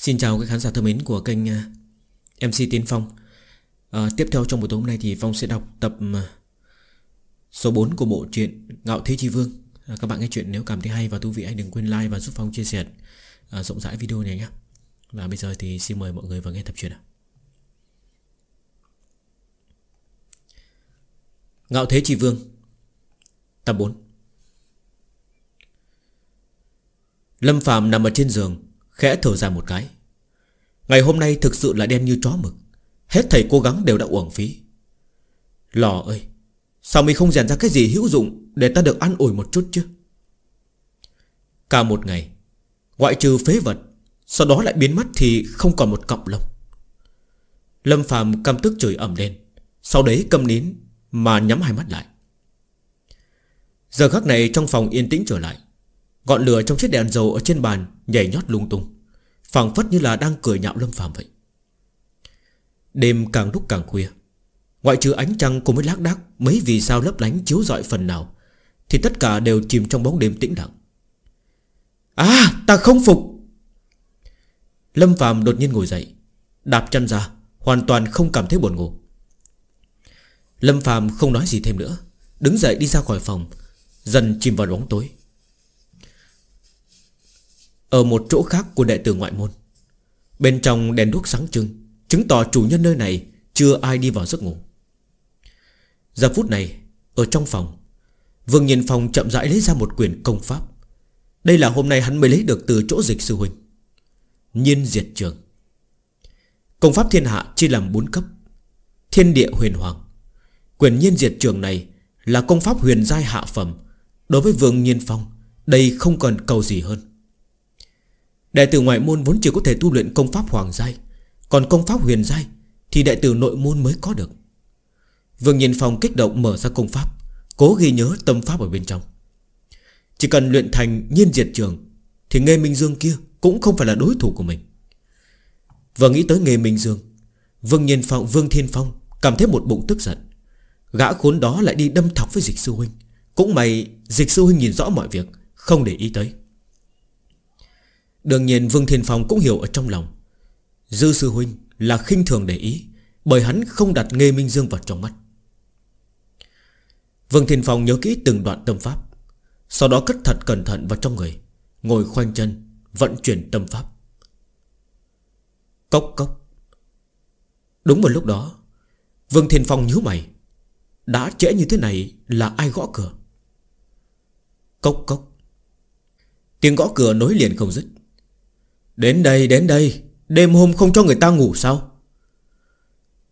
Xin chào các khán giả thân mến của kênh à, MC Tiến Phong. À, Tiếp theo trong buổi tối hôm nay thì Phong sẽ đọc tập à, số 4 của bộ truyện Ngạo Thế Chi Vương. À, Các bạn nghe chuyện nếu cảm thấy hay và thú vị hãy đừng quên like và giúp Phong chia sẻ à, rộng rãi video này nhé. Và bây giờ thì xin mời mọi người vào nghe tập truyện Ngạo Thế Chi Vương Tập 4 Lâm Phạm nằm ở trên giường. Khẽ thở dài một cái. Ngày hôm nay thực sự là đen như chó mực. Hết thầy cố gắng đều đã uổng phí. Lò ơi, Sao mình không rèn ra cái gì hữu dụng Để ta được ăn ủi một chút chứ? Cả một ngày, Ngoại trừ phế vật, Sau đó lại biến mất thì không còn một cọng lông. Lâm phàm căm tức chửi ẩm lên, Sau đấy câm nín Mà nhắm hai mắt lại. Giờ khắc này trong phòng yên tĩnh trở lại Ngọn lửa trong chiếc đèn dầu ở trên bàn Nhảy nhót lung tung, phảng phất như là đang cười nhạo Lâm Phạm vậy. Đêm càng lúc càng khuya, Ngoại trừ ánh trăng cùng với lác đác, Mấy vì sao lấp lánh chiếu rọi phần nào, Thì tất cả đều chìm trong bóng đêm tĩnh lặng. À ta không phục! Lâm Phạm đột nhiên ngồi dậy, Đạp chân ra, Hoàn toàn không cảm thấy buồn ngủ. Lâm Phạm không nói gì thêm nữa, Đứng dậy đi ra khỏi phòng, Dần chìm vào bóng tối ở một chỗ khác của đệ tử ngoại môn. Bên trong đèn đuốc sáng trưng, Chứng tỏ chủ nhân nơi này Chưa ai đi vào giấc ngủ. Giờ phút này, Ở trong phòng, Vương Nhiên Phong chậm rãi lấy ra một quyển công pháp. Đây là hôm nay hắn mới lấy được từ chỗ dịch sư huynh, Nhiên diệt trường. Công pháp thiên hạ chia làm 4 cấp. Thiên địa huyền hoàng. Quyền nhiên diệt trường này Là công pháp huyền giai hạ phẩm. Đối với Vương Nhiên Phong, Đây không cần cầu gì hơn. Đệ tử ngoại môn vốn chỉ có thể tu luyện công pháp hoàng giai, Còn công pháp huyền giai Thì đệ tử nội môn mới có được. Vương nhìn Phong kích động mở ra công pháp, Cố ghi nhớ tâm pháp ở bên trong. Chỉ cần luyện thành nhiên diệt trường Thì Nghê Minh Dương kia Cũng không phải là đối thủ của mình. Vừa nghĩ tới nghề Minh Dương, Vương Nhiên Phong, Vương Thiên Phong Cảm thấy một bụng tức giận. Gã khốn đó lại đi đâm thọc với dịch sư huynh. Cũng may dịch sư huynh nhìn rõ mọi việc, Không để ý tới. Đương nhiên Vương Thiên Phong cũng hiểu ở trong lòng. Dư sư huynh là khinh thường để ý, Bởi hắn không đặt Nghê Minh Dương vào trong mắt. Vương Thiên Phong nhớ kỹ từng đoạn tâm pháp, Sau đó cất thật cẩn thận vào trong người, Ngồi khoanh chân, Vận chuyển tâm pháp. Cốc cốc. Đúng một lúc đó, Vương Thiên Phong nhíu mày. Đã trễ như thế này là ai gõ cửa? Cốc cốc. Tiếng gõ cửa nối liền không dứt. Đến đây đến đây, Đêm hôm không cho người ta ngủ sao?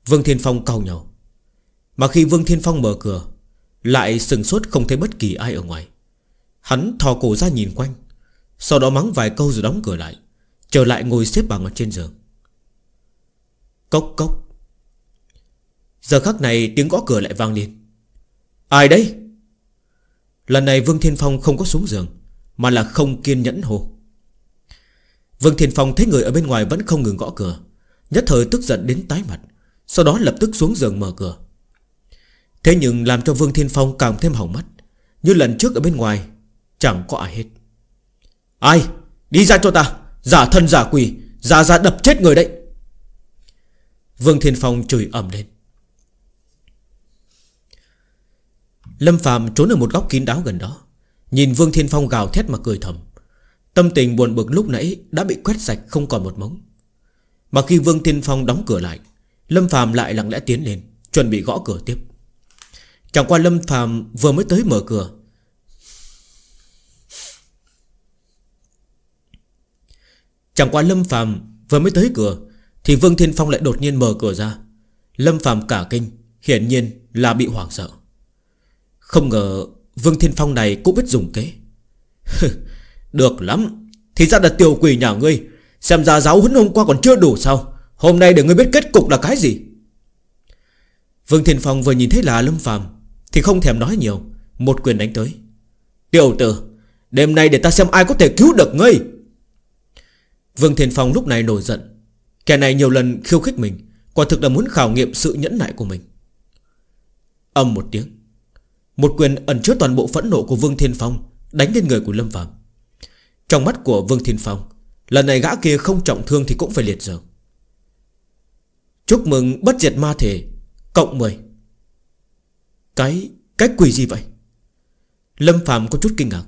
Vương Thiên Phong cau nhau. Mà khi Vương Thiên Phong mở cửa, Lại sừng sốt không thấy bất kỳ ai ở ngoài. Hắn thò cổ ra nhìn quanh, Sau đó mắng vài câu rồi đóng cửa lại, Trở lại ngồi xếp bằng ở trên giường. Cốc cốc. Giờ khắc này tiếng gõ cửa lại vang lên. Ai đấy Lần này Vương Thiên Phong không có xuống giường, Mà là không kiên nhẫn hồ Vương Thiên Phong thấy người ở bên ngoài vẫn không ngừng gõ cửa. Nhất thời tức giận đến tái mặt, Sau đó lập tức xuống giường mở cửa. Thế nhưng làm cho Vương Thiên Phong càng thêm hỏng mắt. Như lần trước ở bên ngoài, Chẳng có ai hết. Ai? Đi ra cho ta. Giả thân giả quỷ, Giả ra đập chết người đấy. Vương Thiên Phong chửi ầm lên. Lâm Phạm trốn ở một góc kín đáo gần đó. Nhìn Vương Thiên Phong gào thét mà cười thầm. Tâm tình buồn bực lúc nãy Đã bị quét sạch không còn một mống. Mà khi Vương Thiên Phong đóng cửa lại, Lâm Phạm lại lặng lẽ tiến lên, Chuẩn bị gõ cửa tiếp. Chẳng qua Lâm Phạm vừa mới tới mở cửa. Chẳng qua Lâm Phạm vừa mới tới cửa, Thì Vương Thiên Phong lại đột nhiên mở cửa ra. Lâm Phạm cả kinh, Hiển nhiên là bị hoảng sợ. Không ngờ Vương Thiên Phong này cũng biết dùng kế. Được lắm. Thì ra là tiểu quỷ nhà ngươi. Xem ra giáo huấn hôm qua còn chưa đủ sao? Hôm nay để ngươi biết kết cục là cái gì? Vương Thiên Phong vừa nhìn thấy là Lâm Phàm, Thì không thèm nói nhiều. Một quyền đánh tới. Tiểu tử, Đêm nay để ta xem ai có thể cứu được ngươi. Vương Thiên Phong lúc này nổi giận. Kẻ này nhiều lần khiêu khích mình, Quả thực là muốn khảo nghiệm sự nhẫn nại của mình. Âm một tiếng. Một quyền ẩn chứa toàn bộ phẫn nộ của Vương Thiên Phong, Đánh lên người của Lâm Phạm trong mắt của Vương Thiên Phong, Lần này gã kia không trọng thương thì cũng phải liệt giường. Chúc mừng bất diệt ma thể, Cộng 10 Cái Cái quỷ gì vậy? Lâm Phạm có chút kinh ngạc.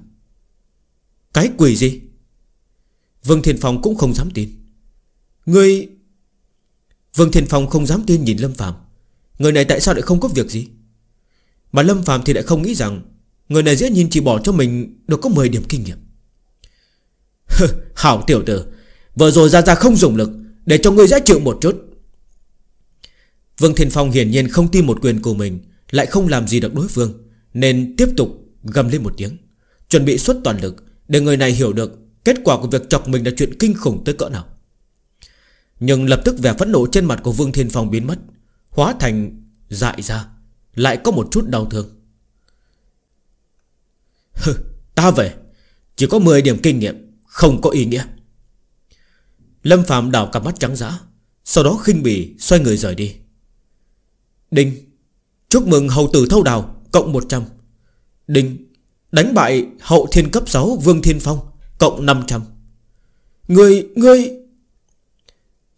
Cái quỷ gì? Vương Thiên Phong cũng không dám tin. Người Vương Thiên Phong không dám tin nhìn Lâm Phạm Người này tại sao lại không có việc gì? Mà Lâm Phạm thì lại không nghĩ rằng Người này dễ nhìn chỉ bỏ cho mình Được có 10 điểm kinh nghiệm. Hảo tiểu tử. Vừa rồi ra ra không dùng lực Để cho ngươi dễ chịu một chút. Vương Thiên Phong hiển nhiên không tin một quyền của mình Lại không làm gì được đối phương Nên tiếp tục gầm lên một tiếng Chuẩn bị xuất toàn lực Để người này hiểu được Kết quả của việc chọc mình là chuyện kinh khủng tới cỡ nào. Nhưng lập tức vẻ phẫn nộ trên mặt của Vương Thiên Phong biến mất Hóa thành dại ra Lại có một chút đau thương. Hừ, ta về Chỉ có 10 điểm kinh nghiệm không có ý nghĩa. Lâm Phạm đảo cặp mắt trắng dã Sau đó khinh bỉ xoay người rời đi. Đinh Chúc mừng hầu tử thâu đào Cộng 100 Đinh Đánh bại hậu thiên cấp 6 Vương Thiên Phong Cộng 500 Người, người!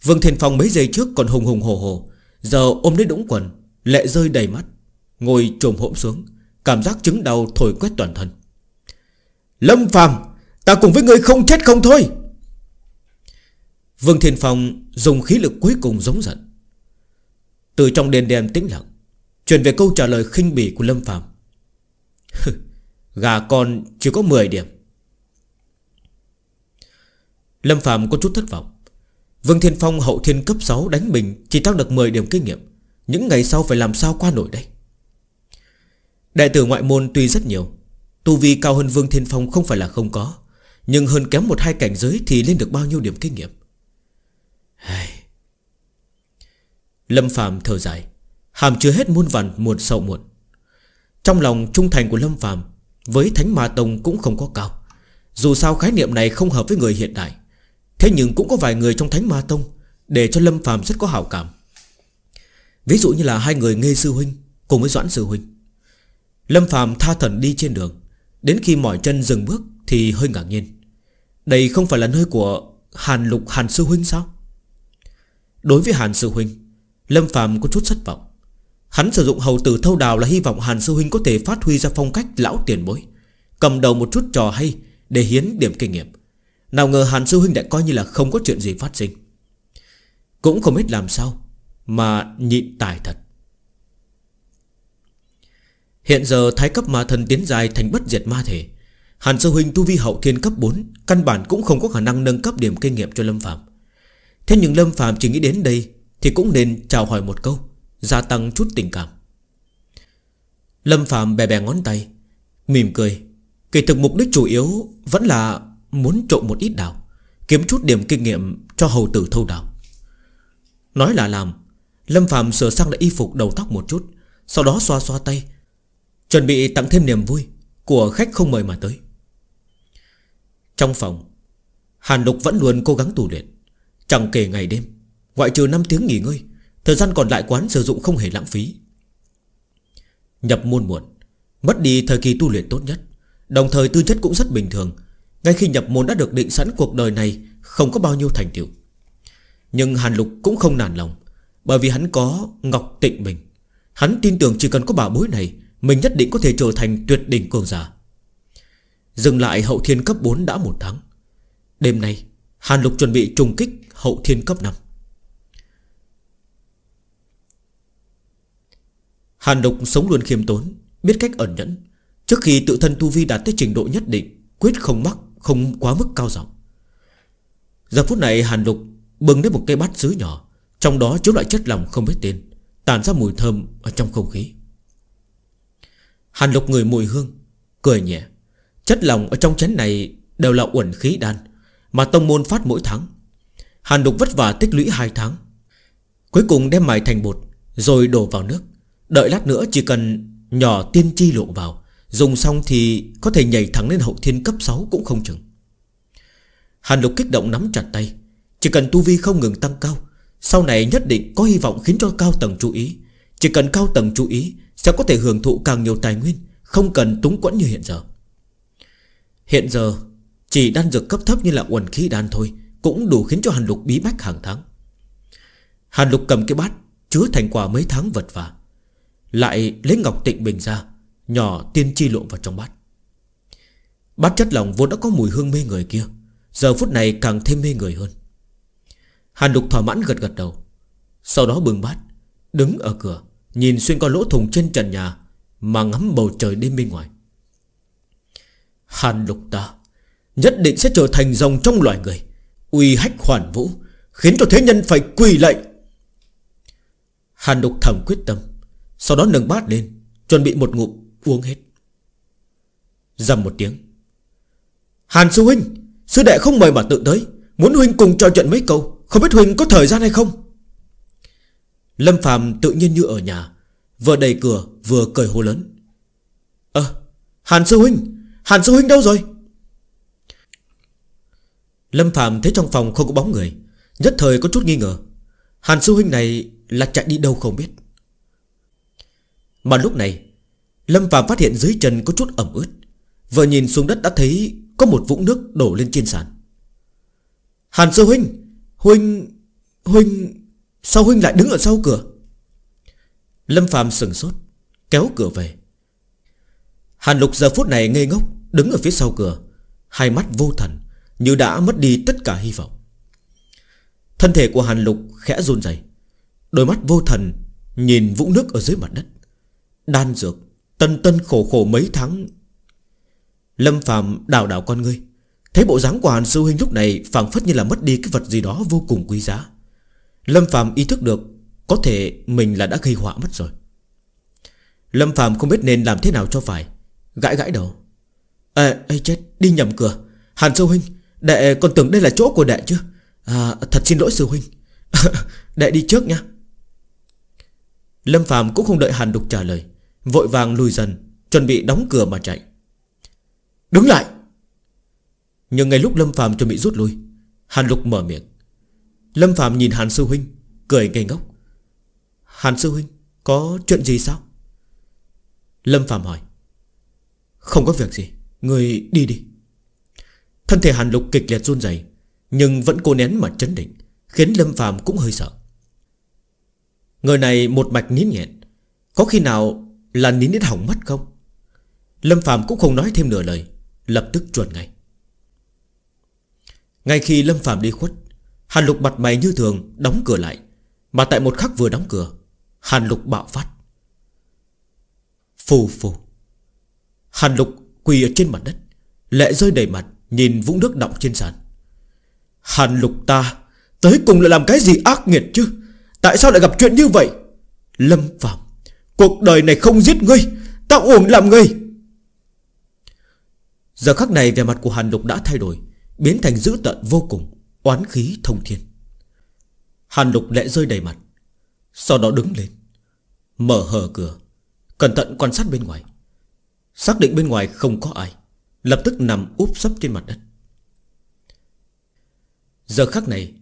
Vương Thiên Phong mấy giây trước còn hùng hùng hồ hồ Giờ ôm lấy đũng quần Lệ rơi đầy mắt Ngồi trồm hỗn xuống Cảm giác chứng đau thổi quét toàn thân. Lâm Phàm Ta cùng với người không chết không thôi. Vương Thiên Phong dùng khí lực cuối cùng giống giận. Từ trong đền đèn tĩnh lặng, Truyền về câu trả lời khinh bỉ của Lâm Phạm Gà con chỉ có 10 điểm. Lâm Phạm có chút thất vọng. Vương Thiên Phong hậu thiên cấp 6 đánh mình Chỉ tăng được 10 điểm kinh nghiệm. Những ngày sau phải làm sao qua nổi đây? Đại tử ngoại môn tuy rất nhiều, Tu vi cao hơn Vương Thiên Phong không phải là không có. Nhưng hơn kém một hai cảnh giới Thì lên được bao nhiêu điểm kinh nghiệm? Lâm Phạm thở dài. Hàm chưa hết muôn vàn muộn sầu muộn. Trong lòng trung thành của Lâm Phạm Với Thánh Ma Tông cũng không có cao. Dù sao khái niệm này không hợp với người hiện đại. Thế nhưng cũng có vài người trong Thánh Ma Tông Để cho Lâm Phạm rất có hảo cảm. Ví dụ như là hai người Nghê Sư Huynh Cùng với Doãn Sư Huynh. Lâm Phạm tha thần đi trên đường, Đến khi mỏi chân dừng bước thì hơi ngạc nhiên. Đây không phải là nơi của Hàn Lục Hàn Sư Huynh sao? Đối với Hàn Sư Huynh, Lâm Phạm có chút thất vọng. Hắn sử dụng hầu tử thâu đào là hy vọng Hàn Sư Huynh có thể phát huy ra phong cách lão tiền bối, Cầm đầu một chút trò hay Để hiến điểm kinh nghiệm. Nào ngờ Hàn Sư Huynh đã coi như là không có chuyện gì phát sinh. Cũng không biết làm sao Mà nhịn tài thật. Hiện giờ thái cấp ma thần tiến dài thành bất diệt ma thể Hàn Sư Huynh, tu vi hậu thiên cấp 4 Căn bản cũng không có khả năng nâng cấp điểm kinh nghiệm cho Lâm Phạm Thế nhưng Lâm Phạm chỉ nghĩ đến đây Thì cũng nên chào hỏi một câu, Gia tăng chút tình cảm. Lâm Phạm bè bè ngón tay, Mỉm cười. Kỳ thực mục đích chủ yếu Vẫn là muốn trộm một ít đào, Kiếm chút điểm kinh nghiệm cho hầu tử thâu đào. Nói là làm, Lâm Phạm sửa sang lại y phục đầu tóc một chút, Sau đó xoa xoa tay, Chuẩn bị tặng thêm niềm vui Của khách không mời mà tới. Trong phòng. Hàn Lục vẫn luôn cố gắng tù luyện. Chẳng kể ngày đêm, Ngoại trừ 5 tiếng nghỉ ngơi, Thời gian còn lại quán sử dụng không hề lãng phí. Nhập môn muộn, Mất đi thời kỳ tu luyện tốt nhất. Đồng thời tư chất cũng rất bình thường. Ngay khi nhập môn đã được định sẵn cuộc đời này, Không có bao nhiêu thành tựu. Nhưng Hàn Lục cũng không nản lòng, Bởi vì hắn có Ngọc Tịnh Bình. Hắn tin tưởng chỉ cần có bảo bối này, Mình nhất định có thể trở thành tuyệt đỉnh cường giả. Dừng lại hậu thiên cấp 4 đã một tháng. Đêm nay, Hàn Lục chuẩn bị trùng kích hậu thiên cấp 5 Hàn lục sống luôn khiêm tốn, Biết cách ẩn nhẫn. Trước khi tự thân tu vi đạt tới trình độ nhất định, Quyết không mắc, không quá mức cao giọng. Giờ phút này, Hàn lục bưng đến một cây bát sứ nhỏ, Trong đó chứa loại chất lòng không biết tên Tàn ra mùi thơm ở trong không khí. Hàn Lục người mùi hương, Cười nhẹ. Chất lòng ở trong chén này đều là uẩn khí đan, Mà tông môn phát mỗi tháng. Hàn Lục vất vả tích lũy 2 tháng, Cuối cùng đem mài thành bột, Rồi đổ vào nước. Đợi lát nữa chỉ cần nhỏ tiên chi lộ vào, Dùng xong thì có thể nhảy thẳng lên hậu thiên cấp 6 cũng không chừng. Hàn lục kích động nắm chặt tay, Chỉ cần tu vi không ngừng tăng cao, Sau này nhất định có hy vọng khiến cho cao tầng chú ý. Chỉ cần cao tầng chú ý Sẽ có thể hưởng thụ càng nhiều tài nguyên, Không cần túng quẫn như hiện giờ. Hiện giờ, Chỉ đan dược cấp thấp như là uẩn khí đan thôi Cũng đủ khiến cho Hàn Lục bí bách hàng tháng. Hàn Lục cầm cái bát, Chứa thành quả mấy tháng vật vả, Lại lấy ngọc tịnh bình ra, Nhỏ tiên chi lộn vào trong bát. Bát chất lòng vốn đã có mùi hương mê người kia, Giờ phút này càng thêm mê người hơn. Hàn Lục thỏa mãn gật gật đầu, Sau đó bưng bát, Đứng ở cửa, Nhìn xuyên qua lỗ thùng trên trần nhà Mà ngắm bầu trời đêm bên ngoài. Hàn Lục ta, Nhất định sẽ trở thành dòng trong loài người, Uy hách hoàn vũ, Khiến cho thế nhân phải quỳ lạy. Hàn Lục thầm quyết tâm, Sau đó nâng bát lên, Chuẩn bị một ngụm uống hết. Dầm một tiếng Hàn sư huynh, Sư đệ không mời mà tự tới, Muốn huynh cùng trò chuyện mấy câu, Không biết huynh có thời gian hay không? Lâm Phàm tự nhiên như ở nhà, Vừa đẩy cửa vừa cười hô lớn, Ơ Hàn sư huynh Hàn sư huynh đâu rồi? Lâm Phạm thấy trong phòng không có bóng người, Nhất thời có chút nghi ngờ. Hàn sư huynh này là chạy đi đâu không biết. Mà lúc này, Lâm Phạm phát hiện dưới chân có chút ẩm ướt. Vừa nhìn xuống đất đã thấy Có một vũng nước đổ lên trên sàn. Hàn sư huynh Huynh Huynh, Sao huynh lại đứng ở sau cửa? Lâm Phạm sừng sốt, Kéo cửa về. Hàn Lục giờ phút này ngây ngốc Đứng ở phía sau cửa. Hai mắt vô thần Như đã mất đi tất cả hy vọng. Thân thể của Hàn Lục khẽ run rẩy, Đôi mắt vô thần Nhìn vũng nước ở dưới mặt đất. Đan dược Tân tân khổ khổ mấy tháng. Lâm Phạm đào đảo con ngươi. Thấy bộ dáng của Hàn Sư Huynh lúc này phảng phất như là mất đi cái vật gì đó vô cùng quý giá. Lâm Phạm ý thức được Có thể mình là đã gây họa mất rồi. Lâm Phạm không biết nên làm thế nào cho phải. Gãi gãi đầu. Ê, ê chết, đi nhầm cửa. Hàn Sư Huynh, đệ còn tưởng đây là chỗ của đệ chứ. À, thật xin lỗi Sư Huynh. Đệ đi trước nha. Lâm Phạm cũng không đợi Hàn Đục trả lời Vội vàng lùi dần Chuẩn bị đóng cửa mà chạy. Đứng lại! Nhưng ngay lúc Lâm Phạm chuẩn bị rút lui Hàn Lục mở miệng. Lâm Phạm nhìn Hàn Sư Huynh Cười ngây ngốc. Hàn Sư Huynh có chuyện gì sao? Lâm Phạm hỏi. Không có việc gì, Người đi đi. Thân thể Hàn Lục kịch liệt run rẩy, Nhưng vẫn cố nén mà chấn định, Khiến Lâm Phạm cũng hơi sợ. Người này một mạch nín nhẹn Có khi nào là nín đến hỏng mất không? Lâm Phạm cũng không nói thêm nửa lời, Lập tức chuẩn ngay. Ngay khi Lâm Phạm đi khuất, Hàn Lục mặt mày như thường Đóng cửa lại, Mà tại một khắc vừa đóng cửa, Hàn Lục bạo phát. Phù phù. Hàn Lục quỳ ở trên mặt đất, Lệ rơi đầy mặt, Nhìn vũng nước đọng trên sàn. Hàn Lục ta, Tới cùng là làm cái gì ác nghiệt chứ? Tại sao lại gặp chuyện như vậy? Lâm Phạm Cuộc đời này không giết ngươi, Ta uổng làm ngươi. Giờ khắc này vẻ mặt của Hàn Lục đã thay đổi, Biến thành dữ tợn vô cùng, Oán khí thông thiên. Hàn Lục lệ rơi đầy mặt, Sau đó đứng lên, Mở hờ cửa, Cẩn thận quan sát bên ngoài. Xác định bên ngoài không có ai. Lập tức nằm úp sấp trên mặt đất. Giờ khắc này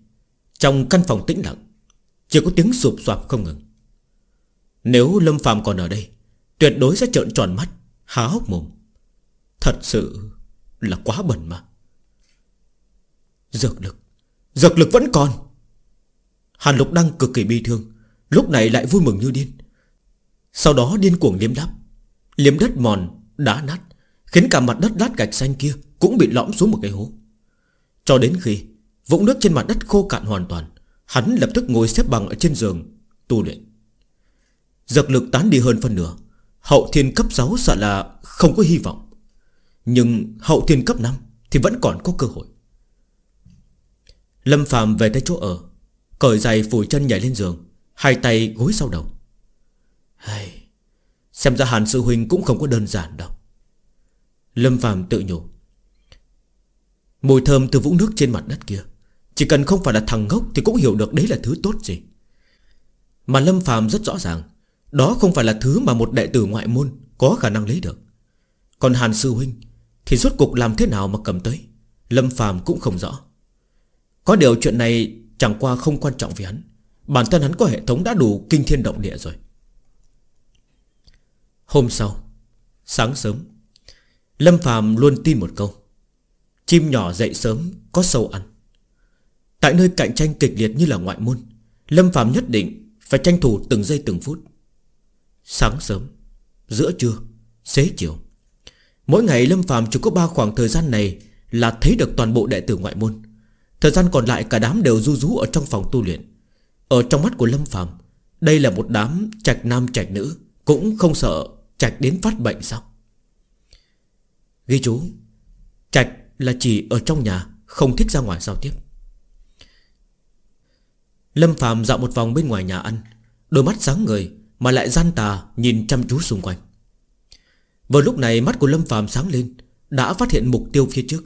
Trong căn phòng tĩnh lặng Chỉ có tiếng sụp soạp không ngừng. Nếu Lâm Phạm còn ở đây Tuyệt đối sẽ trợn tròn mắt Há hốc mồm. Thật sự là quá bẩn mà. Dược lực Dược lực vẫn còn. Hàn Lục đang cực kỳ bi thương Lúc này lại vui mừng như điên. Sau đó điên cuồng liếm đắp Liếm đất mòn, đá nát, Khiến cả mặt đất lát gạch xanh kia Cũng bị lõm xuống một cái hố. Cho đến khi vũng nước trên mặt đất khô cạn hoàn toàn, Hắn lập tức ngồi xếp bằng ở trên giường, Tu luyện. Dược lực tán đi hơn phân nửa, Hậu thiên cấp 6 sợ là không có hy vọng. Nhưng hậu thiên cấp 5 Thì vẫn còn có cơ hội. Lâm Phạm về tới chỗ ở, Cởi giày phủi chân nhảy lên giường, Hai tay gối sau đầu. Hây Xem ra Hàn Sư Huynh cũng không có đơn giản đâu. Lâm Phạm tự nhủ, Mùi thơm từ vũng nước trên mặt đất kia, Chỉ cần không phải là thằng ngốc Thì cũng hiểu được đấy là thứ tốt gì. Mà Lâm Phạm rất rõ ràng, Đó không phải là thứ mà một đệ tử ngoại môn Có khả năng lấy được. Còn Hàn Sư Huynh Thì rốt cuộc làm thế nào mà cầm tới? Lâm Phạm cũng không rõ. Có điều chuyện này chẳng qua không quan trọng với hắn. Bản thân hắn có hệ thống đã đủ kinh thiên động địa rồi. Hôm sau, Sáng sớm, Lâm Phạm luôn tin một câu. Chim nhỏ dậy sớm, có sâu ăn. Tại nơi cạnh tranh kịch liệt như là ngoại môn, Lâm Phạm nhất định Phải tranh thủ từng giây từng phút. Sáng sớm, Giữa trưa, Xế chiều, Mỗi ngày Lâm Phạm chỉ có ba khoảng thời gian này Là thấy được toàn bộ đệ tử ngoại môn. Thời gian còn lại cả đám đều du rú Ở trong phòng tu luyện. Ở trong mắt của Lâm Phạm Đây là một đám trạch nam trạch nữ Cũng không sợ trạch đến phát bệnh sao? Ghi chú Trạch là chỉ ở trong nhà Không thích ra ngoài giao tiếp. Lâm Phạm dạo một vòng bên ngoài nhà ăn Đôi mắt sáng người Mà lại gian tà nhìn chăm chú xung quanh. Vừa lúc này mắt của Lâm Phạm sáng lên Đã phát hiện mục tiêu phía trước.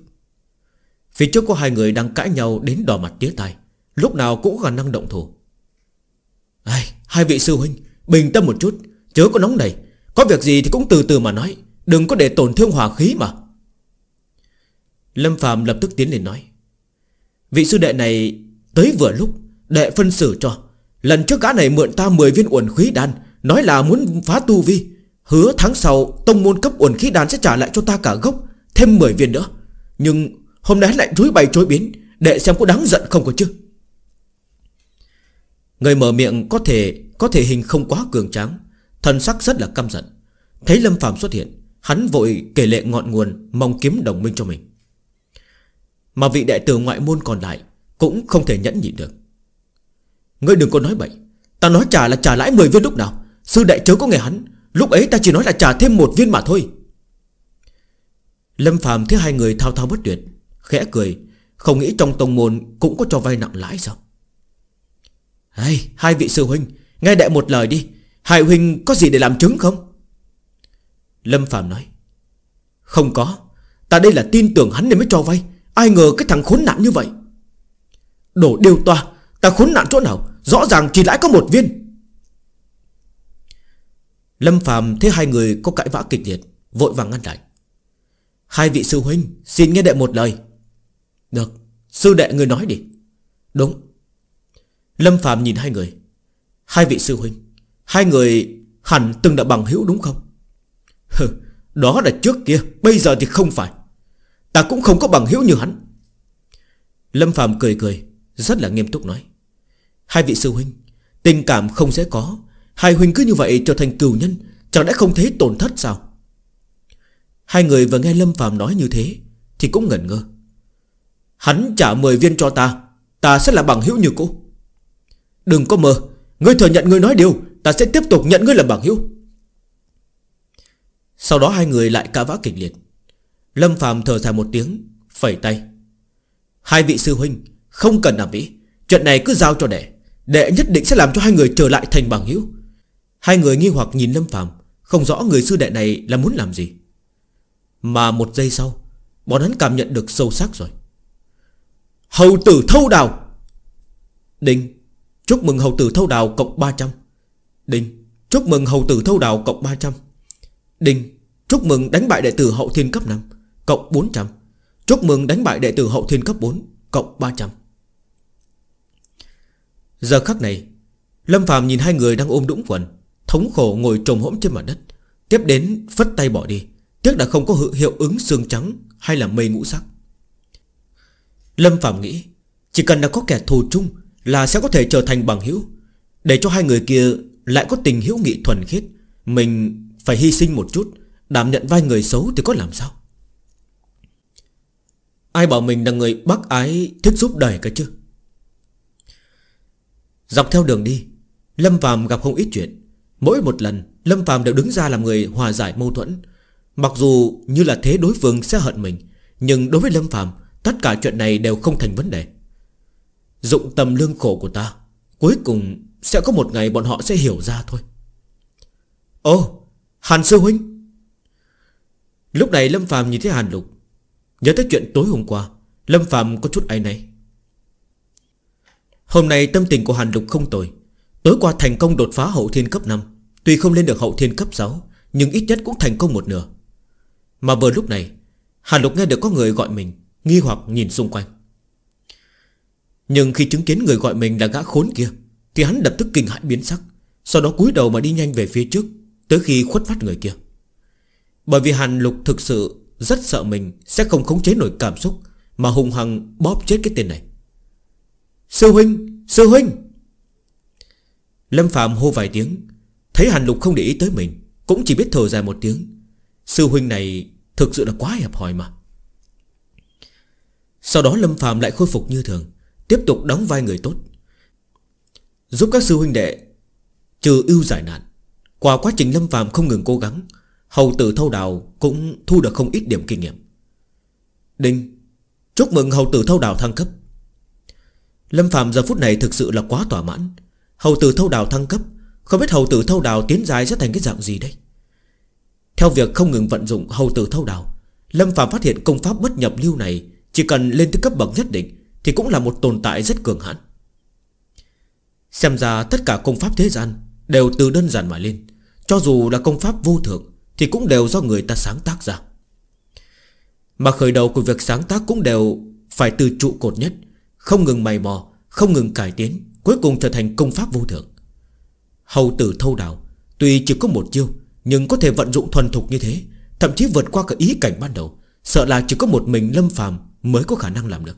Phía trước có hai người đang cãi nhau Đến đỏ mặt tía tai Lúc nào cũng có khả năng động thủ. Ai, Hai vị sư huynh Bình tâm một chút Chớ có nóng này có việc gì thì cũng từ từ mà nói, Đừng có để tổn thương hòa khí mà. Lâm Phạm lập tức tiến lên nói, Vị sư đệ này Tới vừa lúc, Đệ phân xử cho. Lần trước gã này mượn ta 10 viên uẩn khí đan, Nói là muốn phá tu vi. Hứa tháng sau, Tông môn cấp uẩn khí đan sẽ trả lại cho ta cả gốc, Thêm 10 viên nữa. Nhưng hôm nay lại rối bày trối biến, Đệ xem có đáng giận không có chứ? Người mở miệng có thể Có thể hình không quá cường tráng. Thần sắc rất là căm giận. Thấy Lâm Phạm xuất hiện Hắn vội kể lệ ngọn nguồn Mong kiếm đồng minh cho mình. Mà vị đệ tử ngoại môn còn lại Cũng không thể nhẫn nhịn được. Ngươi đừng có nói bậy. Ta nói trả là trả lãi 10 viên lúc nào. Sư đệ chớ có nghe hắn. Lúc ấy ta chỉ nói là trả thêm một viên mà thôi. Lâm Phạm thấy hai người thao thao bất tuyệt Khẽ cười Không nghĩ trong tông môn cũng có cho vay nặng lãi sao? Hay, Hai vị sư huynh Nghe đệ một lời đi. Hai huynh có gì để làm chứng không? Lâm Phạm nói, Không có. Ta đây là tin tưởng hắn nên mới cho vay. Ai ngờ cái thằng khốn nạn như vậy. Đổ điều toa, Ta khốn nạn chỗ nào? Rõ ràng chỉ lãi có một viên. Lâm Phạm thấy hai người có cãi vã kịch liệt, Vội vàng ngăn lại. Hai vị sư huynh, Xin nghe đệ một lời. Được, Sư đệ người nói đi. Đúng. Lâm Phạm nhìn hai người. Hai vị sư huynh Hai người hẳn từng đã bằng hữu đúng không? Hừ, Đó là trước kia, Bây giờ thì không phải. Ta cũng không có bằng hữu như hắn. Lâm Phạm cười cười, Rất là nghiêm túc nói. Hai vị sư huynh, Tình cảm không sẽ có. Hai huynh cứ như vậy trở thành cừu nhân, Chẳng lẽ không thấy tổn thất sao? Hai người vừa nghe Lâm Phạm nói như thế, Thì cũng ngẩn ngơ. Hắn trả 10 viên cho ta Ta sẽ là bằng hữu như cũ. Đừng có mơ, Ngươi thừa nhận ngươi nói điều Ta sẽ tiếp tục nhận ngươi làm bằng hữu. Sau đó hai người lại cãi vã kịch liệt. Lâm Phạm thở dài một tiếng, Phẩy tay. Hai vị sư huynh, Không cần làm vĩ. Chuyện này cứ giao cho đệ. Đệ nhất định sẽ làm cho hai người trở lại thành bằng hữu. Hai người nghi hoặc nhìn Lâm Phạm Không rõ người sư đệ này là muốn làm gì. Mà một giây sau, Bọn hắn cảm nhận được sâu sắc rồi. Hầu tử thâu đào! Đinh, Chúc mừng hầu tử thâu đào cộng 300 Đinh, Chúc mừng hầu tử thâu đào cộng 300 Đinh, Chúc mừng đánh bại đệ tử hậu thiên cấp 5 Cộng 400 Chúc mừng đánh bại đệ tử hậu thiên cấp 4 Cộng 300 Giờ khắc này, Lâm Phạm nhìn hai người đang ôm đũng quần, Thống khổ ngồi trồm hỗn trên mặt đất, Tiếp đến phất tay bỏ đi, Tiếc đã không có hiệu ứng xương trắng Hay là mây ngũ sắc. Lâm Phạm nghĩ, Chỉ cần là có kẻ thù chung Là sẽ có thể trở thành bằng hữu, Để cho hai người kia lại có tình hữu nghị thuần khiết. Mình phải hy sinh một chút, Đảm nhận vai người xấu thì có làm sao? Ai bảo mình là người bác ái Thích giúp đời cả chứ? Dọc theo đường đi, Lâm Phạm gặp không ít chuyện. Mỗi một lần, Lâm Phạm đều đứng ra làm người hòa giải mâu thuẫn. Mặc dù như là thế đối phương sẽ hận mình, Nhưng đối với Lâm Phạm Tất cả chuyện này đều không thành vấn đề. Dụng tầm lương khổ của ta, Cuối cùng sẽ có một ngày bọn họ sẽ hiểu ra thôi. Ô Hàn Sư Huynh. Lúc này Lâm Phạm nhìn thấy Hàn Lục. Nhớ tới chuyện tối hôm qua, Lâm Phạm có chút ai này Hôm nay tâm tình của Hàn Lục không tồi. Tối qua thành công đột phá hậu thiên cấp 5 Tuy không lên được hậu thiên cấp 6 Nhưng ít nhất cũng thành công một nửa. Mà vừa lúc này, Hàn Lục nghe được có người gọi mình, Nghi hoặc nhìn xung quanh. Nhưng khi chứng kiến người gọi mình là gã khốn kia thì hắn lập tức kinh hãi biến sắc, Sau đó cúi đầu mà đi nhanh về phía trước, Tới khi khuất phát người kia. Bởi vì Hàn Lục thực sự Rất sợ mình sẽ không khống chế nổi cảm xúc Mà hùng hăng bóp chết cái tên này. Sư huynh Sư huynh! Lâm Phạm hô vài tiếng, Thấy Hàn Lục không để ý tới mình, Cũng chỉ biết thở dài một tiếng. Sư huynh này thực sự là quá hẹp hòi mà. Sau đó Lâm Phạm lại khôi phục như thường, Tiếp tục đóng vai người tốt. Giúp các sư huynh đệ Trừ ưu giải nạn. Qua quá trình Lâm phàm không ngừng cố gắng, Hầu tử thâu đào cũng thu được không ít điểm kinh nghiệm. Đinh, Chúc mừng hầu tử thâu đào thăng cấp. Lâm phàm giờ phút này thực sự là quá thỏa mãn. Hầu tử thâu đào thăng cấp, Không biết hầu tử thâu đào tiến dài sẽ thành cái dạng gì đây? Theo việc không ngừng vận dụng hầu tử thâu đào, Lâm phàm phát hiện công pháp bất nhập lưu này Chỉ cần lên tới cấp bậc nhất định Thì cũng là một tồn tại rất cường hãn. Xem ra tất cả công pháp thế gian Đều từ đơn giản mà lên. Cho dù là công pháp vô thượng Thì cũng đều do người ta sáng tác ra. Mà khởi đầu của việc sáng tác cũng đều Phải từ trụ cột nhất, Không ngừng mày mò, Không ngừng cải tiến, Cuối cùng trở thành công pháp vô thượng. Hầu tử thâu đào, Tuy chỉ có một chiêu, Nhưng có thể vận dụng thuần thục như thế, Thậm chí vượt qua cả ý cảnh ban đầu, Sợ là chỉ có một mình lâm phàm Mới có khả năng làm được.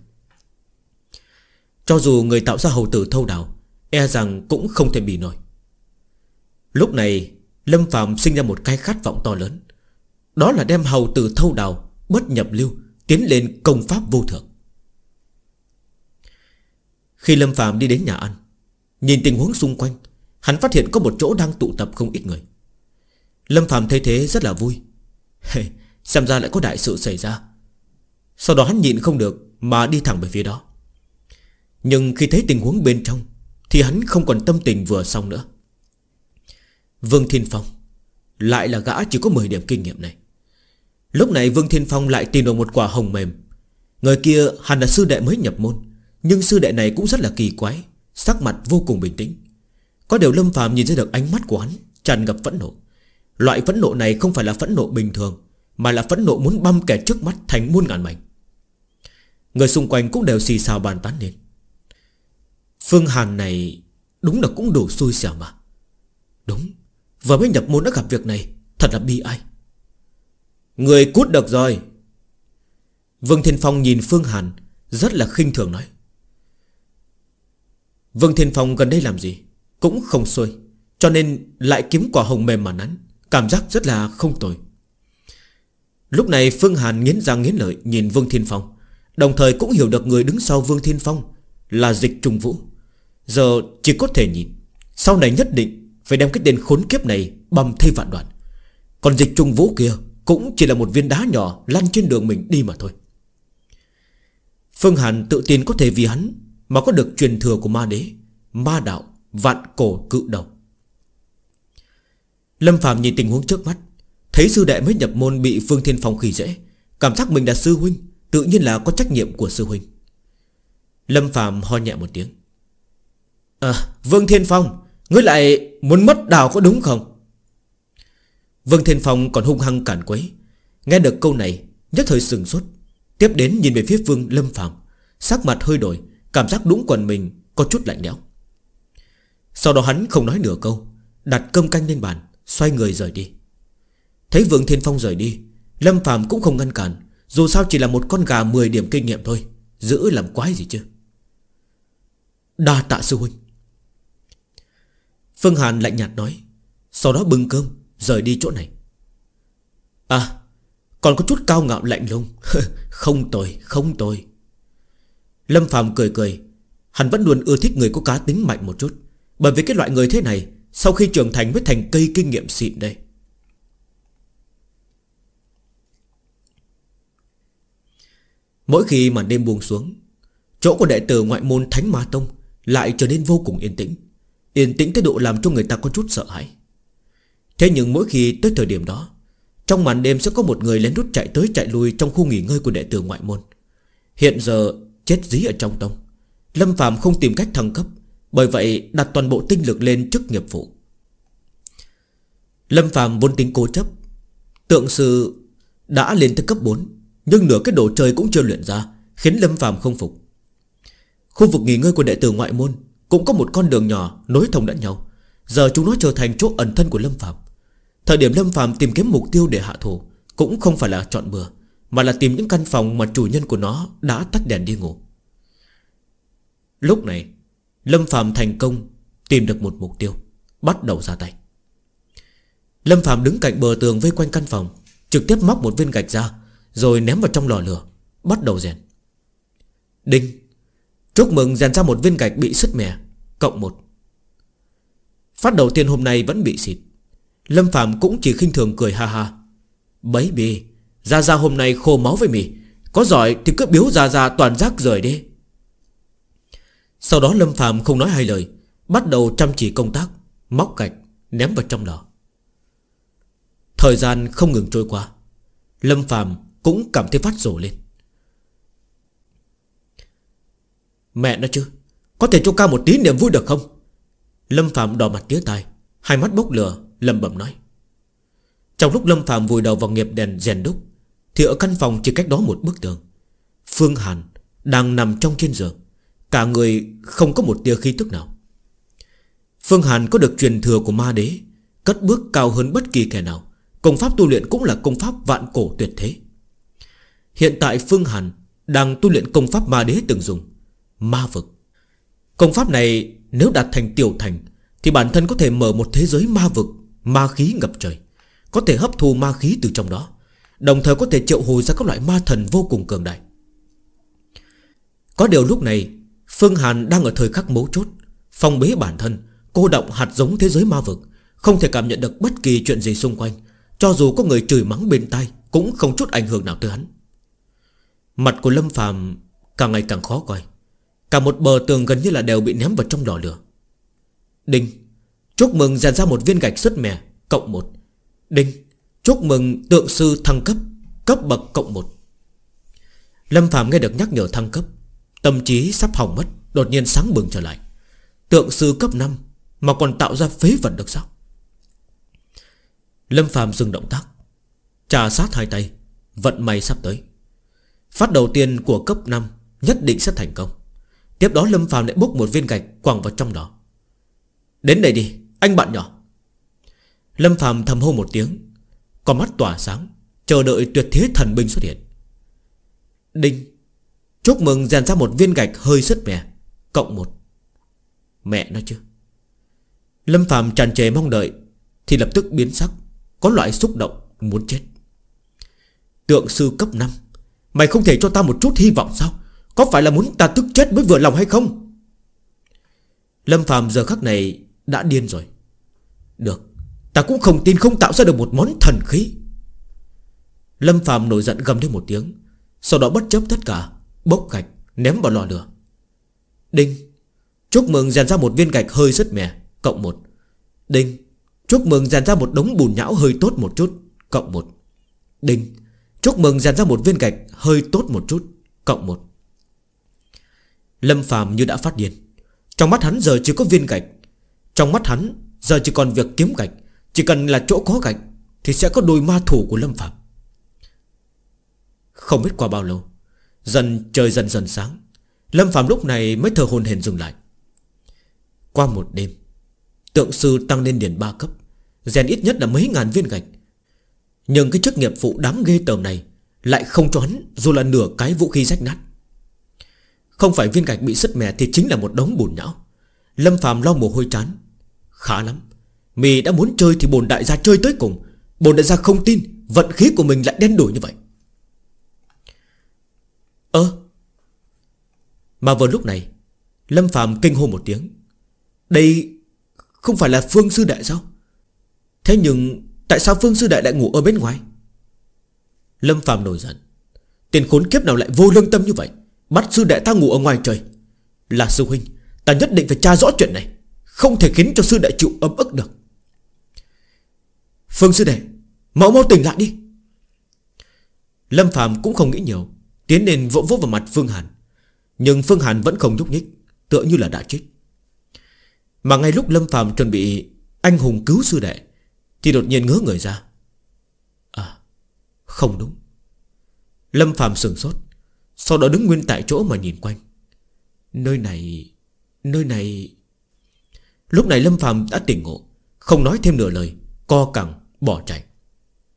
Cho dù người tạo ra hầu tử thâu đào E rằng cũng không thể bị nổi. Lúc này Lâm Phạm sinh ra một cái khát vọng to lớn. Đó là đem hầu từ thâu đào Bất nhập lưu Tiến lên công pháp vô thượng. Khi Lâm Phạm đi đến nhà ăn Nhìn tình huống xung quanh Hắn phát hiện có một chỗ đang tụ tập không ít người. Lâm Phạm thấy thế rất là vui. Hey, Xem ra lại có đại sự xảy ra. Sau đó hắn nhịn không được Mà đi thẳng về phía đó. Nhưng khi thấy tình huống bên trong thì hắn không còn tâm tình vừa xong nữa. Vương Thiên Phong, Lại là gã chỉ có 10 điểm kinh nghiệm này. Lúc này Vương Thiên Phong lại tìm được một quả hồng mềm. Người kia hẳn là sư đệ mới nhập môn, Nhưng sư đệ này cũng rất là kỳ quái, Sắc mặt vô cùng bình tĩnh. Có điều Lâm phàm nhìn ra được ánh mắt của hắn, Tràn ngập phẫn nộ. Loại phẫn nộ này không phải là phẫn nộ bình thường, Mà là phẫn nộ muốn băm kẻ trước mắt thành muôn ngàn mảnh. Người xung quanh cũng đều xì xào bàn tán lên. Phương Hàn này Đúng là cũng đủ xui xẻo mà. Đúng, Vừa mới nhập môn đã gặp việc này, Thật là bi ai. Người cút được rồi. Vương Thiên Phong nhìn Phương Hàn, Rất là khinh thường nói. Vương Thiên Phong gần đây làm gì? Cũng không xuôi Cho nên lại kiếm quả hồng mềm mà nắn, Cảm giác rất là không tồi. Lúc này Phương Hàn nghiến răng nghiến lợi Nhìn Vương Thiên Phong, Đồng thời cũng hiểu được người đứng sau Vương Thiên Phong Là dịch trùng vũ. Giờ chỉ có thể nhìn. Sau này nhất định Phải đem cái tên khốn kiếp này Bầm thay vạn đoạn. Còn dịch trung vũ kia Cũng chỉ là một viên đá nhỏ Lăn trên đường mình đi mà thôi. Phương Hàn tự tin có thể vì hắn Mà có được truyền thừa của ma đế, Ma đạo, Vạn cổ cự đầu. Lâm Phạm nhìn tình huống trước mắt, Thấy sư đệ mới nhập môn bị Phương Thiên Phong khỉ dễ, Cảm giác mình là sư huynh, Tự nhiên là có trách nhiệm của sư huynh. Lâm Phạm ho nhẹ một tiếng. À Vương Thiên Phong, Ngươi lại muốn mất đào có đúng không? Vương Thiên Phong còn hung hăng cản quấy. Nghe được câu này, Nhất thời sừng sốt. Tiếp đến nhìn về phía Vương Lâm Phạm Sắc mặt hơi đổi, Cảm giác đúng quần mình, có chút lạnh lẽo. Sau đó hắn không nói nửa câu, Đặt cơm canh lên bàn, Xoay người rời đi. Thấy Vương Thiên Phong rời đi, Lâm Phạm cũng không ngăn cản, Dù sao chỉ là một con gà 10 điểm kinh nghiệm thôi, Giữ làm quái gì chứ? Đa tạ sư huynh. Phương Hàn lạnh nhạt nói. Sau đó bưng cơm, Rời đi chỗ này. À Còn có chút cao ngạo lạnh lùng. Không tồi không tồi. Lâm Phạm cười cười. Hắn vẫn luôn ưa thích người có cá tính mạnh một chút. Bởi vì cái loại người thế này, Sau khi trưởng thành mới thành cây kinh nghiệm xịn đây. Mỗi khi màn đêm buông xuống, Chỗ của đệ tử ngoại môn Thánh Ma Tông Lại trở nên vô cùng yên tĩnh. Yên tĩnh tới độ làm cho người ta có chút sợ hãi. Thế nhưng mỗi khi tới thời điểm đó, Trong màn đêm sẽ có một người lén rút chạy tới chạy lui Trong khu nghỉ ngơi của đệ tử ngoại môn. Hiện giờ, chết dí ở trong tông. Lâm Phạm không tìm cách thăng cấp, Bởi vậy đặt toàn bộ tinh lực lên chức nghiệp vụ. Lâm Phạm vốn tính cố chấp, Tượng sư đã lên tới cấp 4 Nhưng nửa cái đồ chơi cũng chưa luyện ra, Khiến Lâm Phạm không phục. Khu vực nghỉ ngơi của đệ tử ngoại môn cũng có một con đường nhỏ nối thông lẫn nhau. Giờ chúng nó trở thành chỗ ẩn thân của Lâm Phạm Thời điểm Lâm Phạm tìm kiếm mục tiêu để hạ thủ Cũng không phải là chọn bừa, Mà là tìm những căn phòng mà chủ nhân của nó Đã tắt đèn đi ngủ. Lúc này, Lâm Phạm thành công Tìm được một mục tiêu, Bắt đầu ra tay. Lâm Phạm đứng cạnh bờ tường vây quanh căn phòng, Trực tiếp móc một viên gạch ra, Rồi ném vào trong lò lửa, Bắt đầu rèn. Đinh! Chúc mừng rèn ra một viên gạch bị sứt mẻ, Cộng một. Phát đầu tiên hôm nay vẫn bị xịt. Lâm Phạm cũng chỉ khinh thường cười ha ha. Bấy bì, Gia Gia hôm nay khô máu với mì. Có giỏi thì cứ biếu Gia Gia toàn rác rời đi. Sau đó Lâm Phạm không nói hai lời, Bắt đầu chăm chỉ công tác, Móc gạch, ném vào trong lò. Thời gian không ngừng trôi qua, Lâm Phạm cũng cảm thấy phát rổ lên. Mẹ nó chứ, Có thể cho ca một tí niềm vui được không? Lâm Phạm đỏ mặt tía tai, Hai mắt bốc lửa lầm bẩm nói. Trong lúc Lâm Phạm vùi đầu vào nghiệp đèn rèn đúc, Thì ở căn phòng chỉ cách đó một bức tường. Phương Hàn Đang nằm trong trên giường, Cả người không có một tia khí tức nào. Phương Hàn có được truyền thừa của ma đế, Cất bước cao hơn bất kỳ kẻ nào. Công pháp tu luyện cũng là công pháp vạn cổ tuyệt thế. Hiện tại Phương Hàn Đang tu luyện công pháp ma đế từng dùng. Ma vực. Công pháp này nếu đạt thành tiểu thành, Thì bản thân có thể mở một thế giới ma vực, Ma khí ngập trời, Có thể hấp thu ma khí từ trong đó, Đồng thời có thể triệu hồi ra các loại ma thần vô cùng cường đại. Có điều lúc này, Phương Hàn đang ở thời khắc mấu chốt, Phong bế bản thân, Cô động hạt giống thế giới ma vực, Không thể cảm nhận được bất kỳ chuyện gì xung quanh, Cho dù có người chửi mắng bên tai Cũng không chút ảnh hưởng nào tới hắn. Mặt của Lâm Phàm càng ngày càng khó coi. Cả một bờ tường gần như là đều bị ném vào trong lò lửa. Đinh, Chúc mừng dàn ra một viên gạch sứt mè, Cộng một. Đinh, Chúc mừng tượng sư thăng cấp Cấp bậc cộng một. Lâm Phạm nghe được nhắc nhở thăng cấp, Tâm trí sắp hỏng mất, Đột nhiên sáng bừng trở lại. Tượng sư cấp 5 Mà còn tạo ra phế vật được sao? Lâm Phạm dừng động tác, Trà sát hai tay, Vận may sắp tới. Phát đầu tiên của cấp 5 Nhất định sẽ thành công. Tiếp đó Lâm Phạm lại bốc một viên gạch quẳng vào trong đó. Đến đây đi, Anh bạn nhỏ. Lâm Phạm thầm hô một tiếng, Con mắt tỏa sáng, Chờ đợi tuyệt thế thần binh xuất hiện. Đinh, Chúc mừng dàn ra một viên gạch hơi sứt mẻ, Cộng một. Mẹ nó chứ. Lâm Phạm tràn trề mong đợi, Thì lập tức biến sắc, Có loại xúc động muốn chết. Tượng sư cấp 5 Mày không thể cho ta một chút hy vọng sao? Có phải là muốn ta tức chết mới vừa lòng hay không? Lâm Phạm giờ khắc này Đã điên rồi. Được, Ta cũng không tin không tạo ra được một món thần khí. Lâm Phạm nổi giận gầm lên một tiếng, Sau đó bất chấp tất cả, Bốc gạch, ném vào lò lửa. Đinh, Chúc mừng dàn ra một viên gạch hơi rất mẻ, Cộng một. Đinh, Chúc mừng dàn ra một đống bùn nhão hơi tốt một chút, Cộng một. Đinh, Chúc mừng dàn ra một viên gạch hơi tốt một chút, Cộng một. Lâm Phạm như đã phát điên. Trong mắt hắn giờ chỉ có viên gạch. Trong mắt hắn giờ chỉ còn việc kiếm gạch. Chỉ cần là chỗ có gạch Thì sẽ có đôi ma thủ của Lâm Phạm Không biết qua bao lâu, Dần trời dần dần sáng, Lâm Phạm lúc này mới thở hồn hển dừng lại. Qua một đêm, Tượng sư tăng lên điển ba cấp, Rèn ít nhất là mấy ngàn viên gạch. Nhưng cái chức nghiệp phụ đám ghê tởm này Lại không cho hắn Dù là nửa cái vũ khí rách nát. Không phải viên gạch bị sứt mẻ Thì chính là một đống bùn nhão. Lâm Phạm lo mồ hôi chán. Khá lắm. Mì đã muốn chơi thì bồn đại gia chơi tới cùng. Bồn đại gia không tin, Vận khí của mình lại đen đổi như vậy. Ơ. Mà vừa lúc này, Lâm Phạm kinh hô một tiếng. Đây không phải là Phương Sư Đại sao? Thế nhưng Tại sao Phương Sư Đại lại ngủ ở bên ngoài? Lâm Phạm nổi giận. Tiền khốn kiếp nào lại vô lương tâm như vậy? Bắt Sư đệ ta ngủ ở ngoài trời. Là Sư Huynh, Ta nhất định phải tra rõ chuyện này. Không thể khiến cho Sư đệ chịu ấm ức được. Phương Sư đệ, Mau mau tỉnh lại đi. Lâm Phạm cũng không nghĩ nhiều, Tiến lên vỗ vỗ vào mặt Phương Hàn. Nhưng Phương Hàn vẫn không nhúc nhích, Tựa như là đã chết. Mà ngay lúc Lâm Phạm chuẩn bị Anh hùng cứu sư đệ, Thì đột nhiên ngớ người ra. À không đúng. Lâm Phạm sừng sốt. Sau đó đứng nguyên tại chỗ mà nhìn quanh. Nơi này Nơi này. Lúc này Lâm Phạm đã tỉnh ngộ, Không nói thêm nửa lời, Co cẳng, bỏ chạy.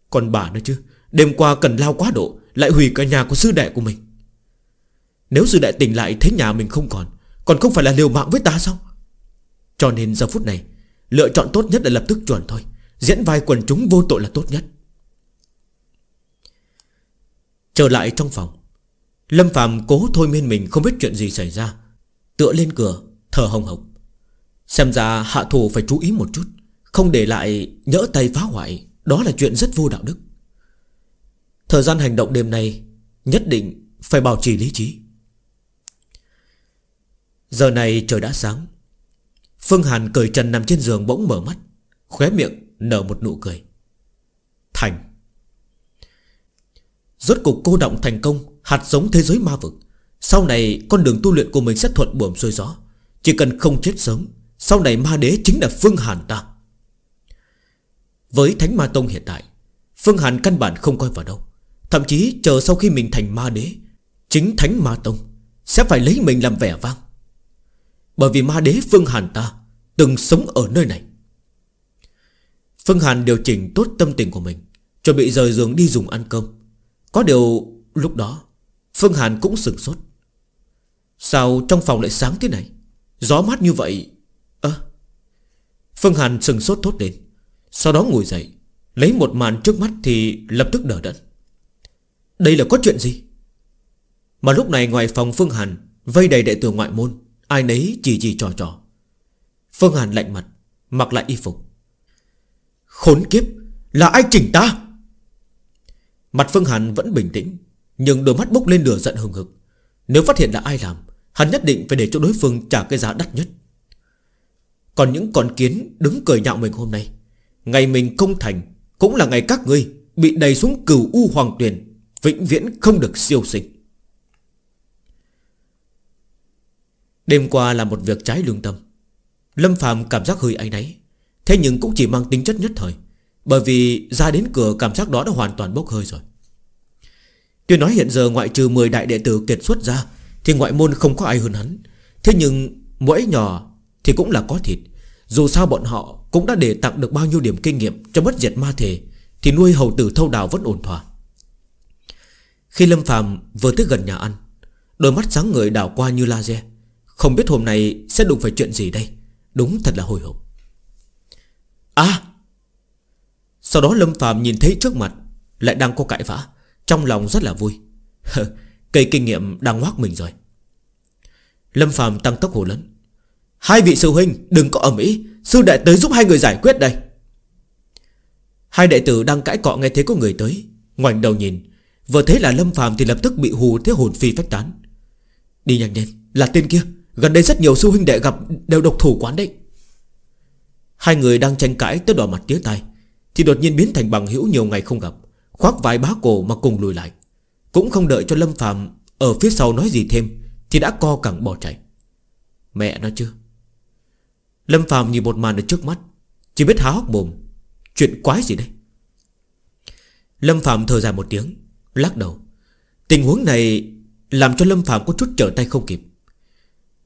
Còn bà nữa chứ, Đêm qua cần lao quá độ, Lại hủy cả nhà của sư đệ của mình. Nếu sư đệ tỉnh lại thấy nhà mình không còn Còn không phải là liều mạng với ta sao? Cho nên giờ phút này, Lựa chọn tốt nhất là lập tức chuẩn thôi. Diễn vai quần chúng vô tội là tốt nhất. Trở lại trong phòng. Lâm Phạm cố thôi miên mình không biết chuyện gì xảy ra. Tựa lên cửa, Thở hồng hộc. Xem ra hạ thủ phải chú ý một chút, Không để lại nhỡ tay phá hoại, Đó là chuyện rất vô đạo đức. Thời gian hành động đêm nay Nhất định phải bảo trì lý trí. Giờ này trời đã sáng. Phương Hàn cởi trần nằm trên giường bỗng mở mắt, Khóe miệng nở một nụ cười. Thành. Rốt cục cô động thành công Hạt giống thế giới ma vực. Sau này, con đường tu luyện của mình sẽ thuận buồm xuôi gió. Chỉ cần không chết sớm, Sau này ma đế chính là Phương Hàn ta. Với Thánh Ma Tông hiện tại, Phương Hàn căn bản không coi vào đâu. Thậm chí chờ sau khi mình thành ma đế, Chính Thánh Ma Tông Sẽ phải lấy mình làm vẻ vang. Bởi vì ma đế Phương Hàn ta Từng sống ở nơi này. Phương Hàn điều chỉnh tốt tâm tình của mình, Chuẩn bị rời giường đi dùng ăn cơm. Có điều lúc đó Phương Hàn cũng sừng sốt. Sao trong phòng lại sáng thế này? Gió mát như vậy. Ơ. Phương Hàn sừng sốt thốt lên. Sau đó ngồi dậy, Lấy một màn trước mắt thì lập tức đỡ đẫn. Đây là có chuyện gì? Mà lúc này ngoài phòng Phương Hàn Vây đầy đệ tử ngoại môn, Ai nấy chỉ chỉ trò trò. Phương Hàn lạnh mặt, Mặc lại y phục. Khốn kiếp, Là ai chỉnh ta? Mặt Phương Hàn vẫn bình tĩnh. Nhưng đôi mắt bốc lên lửa giận hừng hực. Nếu phát hiện là ai làm, Hắn nhất định phải để cho đối phương trả cái giá đắt nhất. Còn những con kiến Đứng cười nhạo mình hôm nay, Ngày mình công thành, Cũng là ngày các ngươi Bị đầy xuống cửu u hoàng tuyền Vĩnh viễn không được siêu sinh. Đêm qua là một việc trái lương tâm. Lâm Phạm cảm giác hơi áy náy, Thế nhưng cũng chỉ mang tính chất nhất thời, Bởi vì ra đến cửa cảm giác đó đã hoàn toàn bốc hơi rồi. Tuy nói hiện giờ ngoại trừ 10 đại đệ tử kiệt xuất ra, Thì ngoại môn không có ai hơn hắn. Thế nhưng, mỗi nhỏ Thì cũng là có thịt. Dù sao bọn họ cũng đã để tặng được bao nhiêu điểm kinh nghiệm Cho bất diệt ma thể, Thì nuôi hầu tử thâu đào vẫn ổn thỏa. Khi Lâm phàm vừa tới gần nhà ăn, Đôi mắt sáng người đảo qua như laser. Không biết hôm nay sẽ đụng phải chuyện gì đây? Đúng thật là hồi hộp. À! Sau đó Lâm phàm nhìn thấy trước mặt, Lại đang có cãi vã. Trong lòng rất là vui. Cây kinh nghiệm đang ngoác mình rồi. Lâm Phạm tăng tốc hồ lớn. Hai vị sư huynh đừng có ở mỹ, Sư đệ tới giúp hai người giải quyết đây. Hai đệ tử đang cãi cọ nghe thấy có người tới. Ngoảnh đầu nhìn Vừa thấy là Lâm Phạm thì lập tức bị hù thế hồn phi phách tán. Đi nhanh lên Là tên kia. Gần đây rất nhiều sư huynh đệ gặp Đều độc thủ quán đấy. Hai người đang tranh cãi tới đỏ mặt tía tai Thì đột nhiên biến thành bằng hữu nhiều ngày không gặp. Khoác vài bá cổ mà cùng lùi lại. Cũng không đợi cho Lâm Phạm Ở phía sau nói gì thêm, Thì đã co cẳng bỏ chạy. Mẹ nó chưa? Lâm Phạm nhìn một màn ở trước mắt, Chỉ biết há hốc mồm. Chuyện quái gì đây? Lâm Phạm thở dài một tiếng, Lắc đầu. Tình huống này Làm cho Lâm Phạm có chút trở tay không kịp.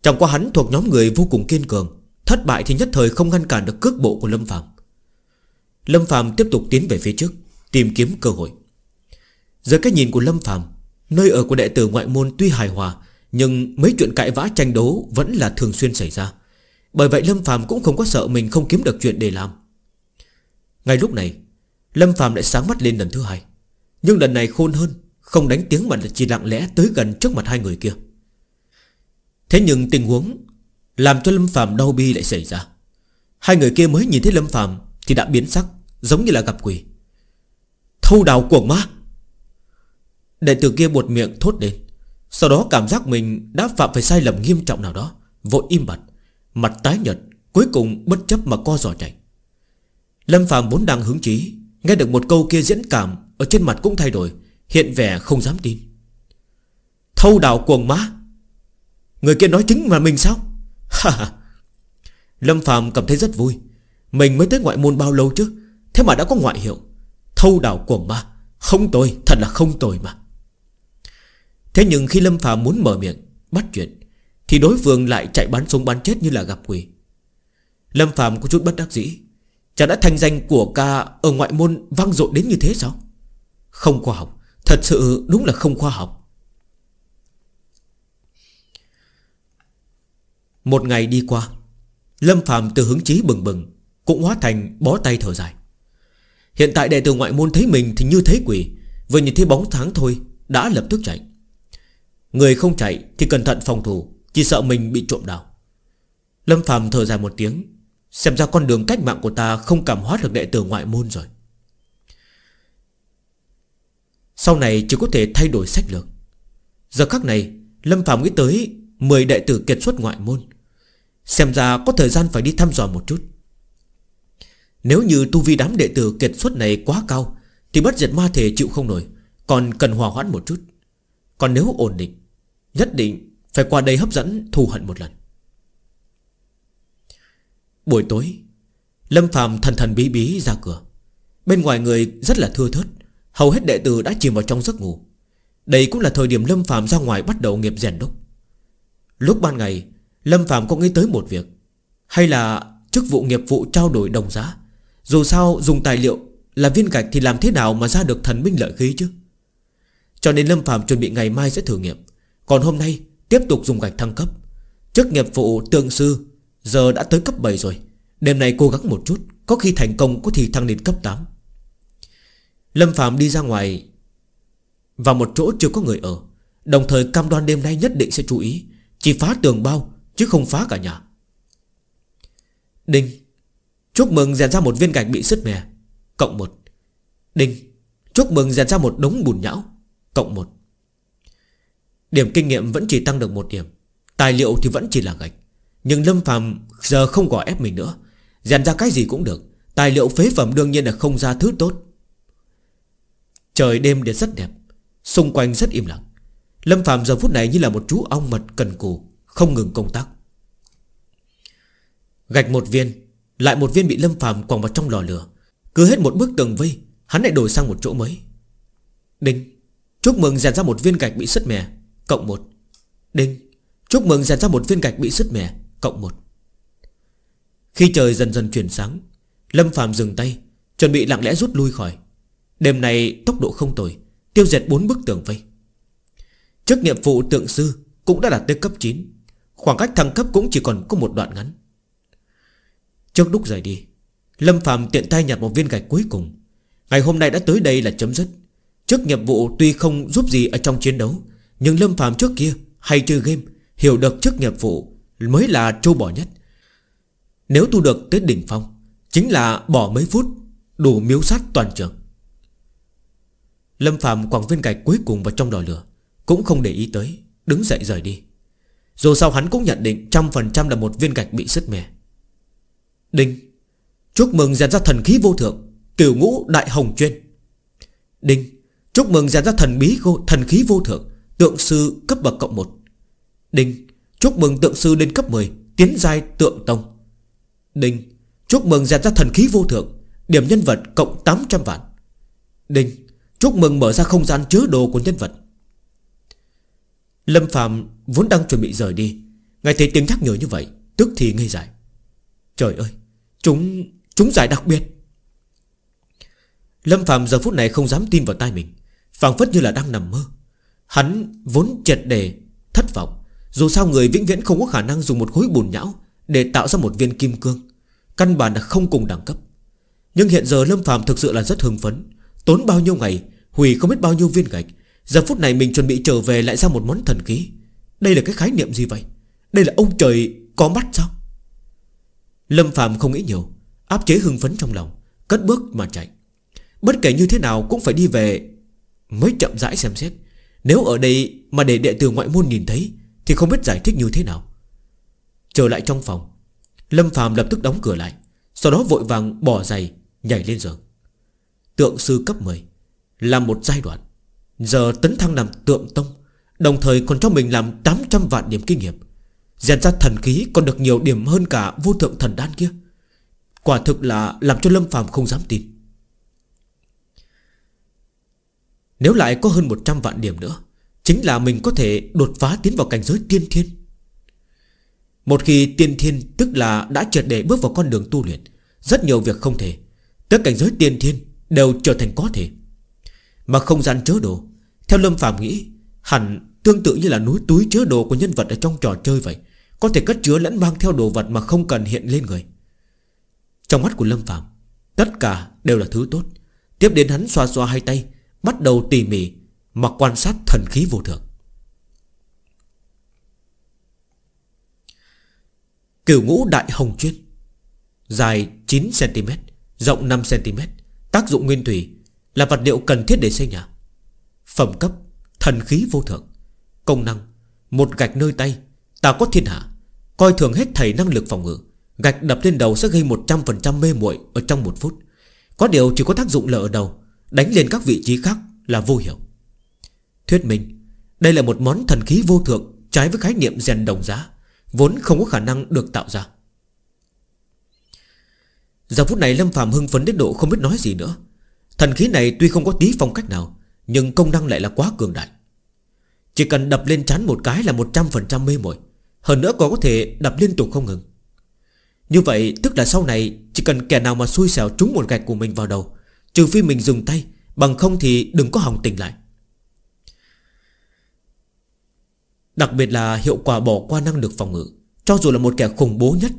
Chẳng qua hắn thuộc nhóm người vô cùng kiên cường, Thất bại thì nhất thời không ngăn cản được cước bộ của Lâm Phạm Lâm Phạm tiếp tục tiến về phía trước. Tìm kiếm cơ hội. Giờ cái nhìn của Lâm phàm, Nơi ở của đệ tử ngoại môn tuy hài hòa Nhưng mấy chuyện cãi vã tranh đấu Vẫn là thường xuyên xảy ra. Bởi vậy Lâm phàm cũng không có sợ mình không kiếm được chuyện để làm. Ngay lúc này Lâm phàm lại sáng mắt lên lần thứ hai. Nhưng lần này khôn hơn Không đánh tiếng mà chỉ lặng lẽ tới gần trước mặt hai người kia. Thế nhưng tình huống Làm cho Lâm phàm đau bi lại xảy ra. Hai người kia mới nhìn thấy Lâm phàm Thì đã biến sắc Giống như là gặp quỷ. Thâu đào cuồng ma Đệ tử kia buột miệng thốt lên. Sau đó cảm giác mình đã phạm phải sai lầm nghiêm trọng nào đó, Vội im bặt, Mặt tái nhợt, Cuối cùng bất chấp mà co giò chạy. Lâm Phạm vốn đang hứng chí, Nghe được một câu kia diễn cảm Ở trên mặt cũng thay đổi, Hiện vẻ không dám tin. Thâu đào cuồng má. Người kia nói chính mà mình sao? Lâm Phạm cảm thấy rất vui. Mình mới tới ngoại môn bao lâu chứ? Thế mà đã có ngoại hiệu. Thâu đảo cuồng ma. Không tồi, Thật là không tồi mà. Thế nhưng khi Lâm Phạm muốn mở miệng, Bắt chuyện, Thì đối phương lại chạy bắn súng bắn chết như là gặp quỷ. Lâm Phạm có chút bất đắc dĩ. Chả đã thành danh của ca Ở ngoại môn vang dội đến như thế sao? Không khoa học. Thật sự đúng là không khoa học. Một ngày đi qua, Lâm Phạm từ hứng chí bừng bừng, Cũng hóa thành bó tay thở dài. Hiện tại đệ tử ngoại môn thấy mình thì như thấy quỷ. Vừa nhìn thấy bóng tháng thôi, Đã lập tức chạy. Người không chạy thì cẩn thận phòng thủ, Chỉ sợ mình bị trộm đào. Lâm Phạm thở dài một tiếng, Xem ra con đường cách mạng của ta Không cảm hóa được đệ tử ngoại môn rồi. Sau này chỉ có thể thay đổi sách lược. Giờ khắc này, Lâm Phạm nghĩ tới 10 đệ tử kiệt xuất ngoại môn. Xem ra có thời gian phải đi thăm dò một chút. Nếu như tu vi đám đệ tử kiệt xuất này quá cao, Thì bất diệt ma thể chịu không nổi, Còn cần hòa hoãn một chút. Còn nếu ổn định, Nhất định phải qua đây hấp dẫn, thù hận một lần. Buổi tối, Lâm Phạm thần thần bí bí ra cửa. Bên ngoài người rất là thưa thớt, Hầu hết đệ tử đã chìm vào trong giấc ngủ. Đây cũng là thời điểm Lâm Phạm ra ngoài bắt đầu nghiệp rèn đúc. Lúc ban ngày, Lâm Phạm có nghĩ tới một việc, Hay là chức vụ nghiệp vụ trao đổi đồng giá. Dù sao, dùng tài liệu Là viên gạch thì làm thế nào mà ra được thần binh lợi khí chứ? Cho nên Lâm Phạm chuẩn bị ngày mai sẽ thử nghiệm. Còn hôm nay, tiếp tục dùng gạch thăng cấp. Chức nghiệp vụ tượng sư Giờ đã tới cấp 7 rồi. Đêm nay cố gắng một chút, Có khi thành công, có thì thăng đến cấp 8 Lâm Phạm đi ra ngoài Vào một chỗ chưa có người ở. Đồng thời cam đoan đêm nay nhất định sẽ chú ý, Chỉ phá tường bao, Chứ không phá cả nhà. Đinh. Chúc mừng rèn ra một viên gạch bị sứt mè Cộng một. Đinh. Chúc mừng rèn ra một đống bùn nhão. Cộng một. Điểm kinh nghiệm vẫn chỉ tăng được một điểm. Tài liệu thì vẫn chỉ là gạch. Nhưng Lâm Phạm giờ không gò ép mình nữa. Rèn ra cái gì cũng được. Tài liệu phế phẩm đương nhiên là không ra thứ tốt. Trời đêm đến rất đẹp. Xung quanh rất im lặng. Lâm Phạm giờ phút này như là một chú ong mật cần cù, Không ngừng công tác. Gạch một viên. Lại một viên bị Lâm Phạm quẳng vào trong lò lửa. Cứ hết một bước tường vây, Hắn lại đổi sang một chỗ mới. Đinh, Chúc mừng rèn ra một viên gạch bị sứt mẻ, Cộng một. Đinh, Chúc mừng rèn ra một viên gạch bị sứt mẻ, Cộng một. Khi trời dần dần chuyển sáng, Lâm Phạm dừng tay, Chuẩn bị lặng lẽ rút lui khỏi. Đêm này tốc độ không tồi, Tiêu diệt bốn bức tường vây. Chức nhiệm vụ tượng sư Cũng đã đạt tới cấp 9 Khoảng cách thăng cấp cũng chỉ còn có một đoạn ngắn. Trước lúc rời đi, Lâm Phạm tiện tay nhặt một viên gạch cuối cùng. Ngày hôm nay đã tới đây là chấm dứt. Trước nghiệp vụ tuy không giúp gì ở trong chiến đấu, Nhưng Lâm Phạm trước kia Hay chơi game, Hiểu được trước nghiệp vụ Mới là trâu bỏ nhất. Nếu tu được tới đỉnh phong, Chính là bỏ mấy phút, Đủ miếu sát toàn trường. Lâm Phạm quẳng viên gạch cuối cùng vào trong đòi lửa, Cũng không để ý tới, Đứng dậy rời đi. Dù sao hắn cũng nhận định Trăm phần trăm là một viên gạch bị sứt mẻ. Đinh. Chúc mừng rèn ra thần khí vô thượng Cửu ngũ đại hồng chuyên. Đinh. Chúc mừng rèn ra thần bí thần khí vô thượng, Tượng sư cấp bậc cộng 1 Đinh. Chúc mừng tượng sư lên cấp 10 Tiến giai tượng tông. Đinh. Chúc mừng rèn ra thần khí vô thượng, Điểm nhân vật cộng 800 vạn. Đinh. Chúc mừng mở ra không gian chứa đồ của nhân vật. Lâm Phạm vốn đang chuẩn bị rời đi. Ngay thấy tiếng nhắc nhở như vậy, Tức thì ngây dại. Trời ơi! Chúng Chúng giải đặc biệt. Lâm Phạm giờ phút này không dám tin vào tai mình, phảng phất như là đang nằm mơ. Hắn vốn triệt đề Thất vọng, Dù sao người vĩnh viễn không có khả năng dùng một khối bùn nhão Để tạo ra một viên kim cương, Căn bản là không cùng đẳng cấp. Nhưng hiện giờ Lâm Phạm thực sự là rất hưng phấn, Tốn bao nhiêu ngày, Hủy không biết bao nhiêu viên gạch. Giờ phút này mình chuẩn bị trở về lại ra một món thần khí Đây là cái khái niệm gì vậy? Đây là ông trời có mắt sao? Lâm Phạm không nghĩ nhiều, Áp chế hưng phấn trong lòng, Cất bước mà chạy. Bất kể như thế nào cũng phải đi về, Mới chậm rãi xem xét. Nếu ở đây mà để đệ tử ngoại môn nhìn thấy, Thì không biết giải thích như thế nào. Trở lại trong phòng, Lâm Phạm lập tức đóng cửa lại, Sau đó vội vàng bỏ giày, Nhảy lên giường. Tượng sư cấp 10 Là một giai đoạn. Giờ tấn thăng làm tượng tông, Đồng thời còn cho mình làm 800 vạn điểm kinh nghiệm. Rèn ra thần khí còn được nhiều điểm hơn cả vô thượng thần đan kia. Quả thực là làm cho Lâm Phàm không dám tin. Nếu lại có hơn 100 vạn điểm nữa, Chính là mình có thể đột phá tiến vào cảnh giới tiên thiên. Một khi tiên thiên Tức là đã trượt để bước vào con đường tu luyện, Rất nhiều việc không thể Tới cảnh giới tiên thiên Đều trở thành có thể. Mà không gian chứa đồ, Theo Lâm phàm nghĩ, Hẳn tương tự như là núi túi chứa đồ của nhân vật ở trong trò chơi vậy. Có thể cất chứa lẫn mang theo đồ vật Mà không cần hiện lên người. Trong mắt của Lâm Phạm Tất cả đều là thứ tốt. Tiếp đến hắn xoa xoa hai tay, Bắt đầu tỉ mỉ Mà quan sát thần khí vô thượng. Cửu ngũ đại hồng chuyên, Dài 9cm Rộng 5cm Tác dụng nguyên thủy Là vật liệu cần thiết để xây nhà. Phẩm cấp Thần khí vô thượng, Công năng, Một gạch nơi tay, Ta có thiên hạ. Coi thường hết thầy năng lực phòng ngự, Gạch đập lên đầu sẽ gây 100% mê muội Ở trong một phút. Có điều chỉ có tác dụng là ở đầu, Đánh lên các vị trí khác là vô hiệu. Thuyết minh, Đây là một món thần khí vô thượng Trái với khái niệm rèn đồng giá, Vốn không có khả năng được tạo ra. Giờ phút này Lâm Phạm hưng phấn đến độ không biết nói gì nữa. Thần khí này tuy không có tí phong cách nào, Nhưng công năng lại là quá cường đại. Chỉ cần đập lên chán một cái là 100% mê mội hơn nữa còn có thể đập liên tục không ngừng. Như vậy, tức là sau này, Chỉ cần kẻ nào mà xui xẻo trúng một gạch của mình vào đầu, Trừ phi mình dùng tay, Bằng không thì đừng có hòng tỉnh lại. Đặc biệt là hiệu quả bỏ qua năng lực phòng ngự. Cho dù là một kẻ khủng bố nhất,